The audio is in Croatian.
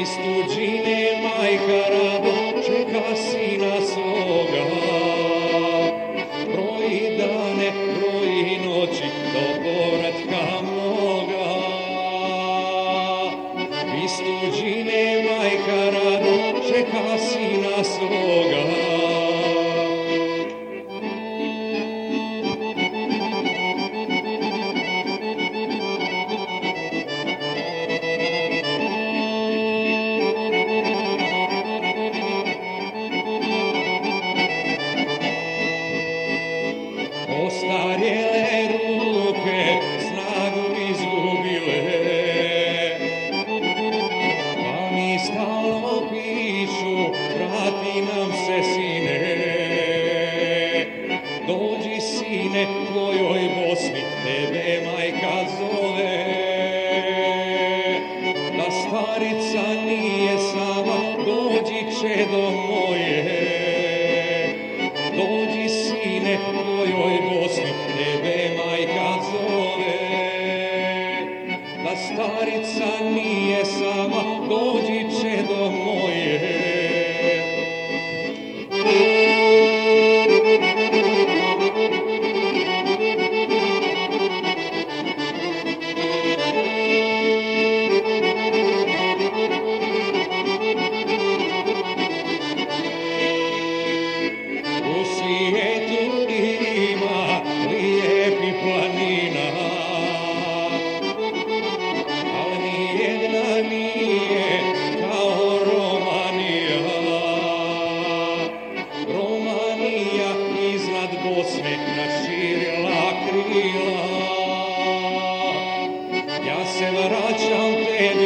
Istu cine mai cărat, čedo moje. Dođi sine mojoj Bosni, tebe majka zove. Da starica nije sama, dođi tebe majka moje. Svet širila krila. Ja se vraćam tebi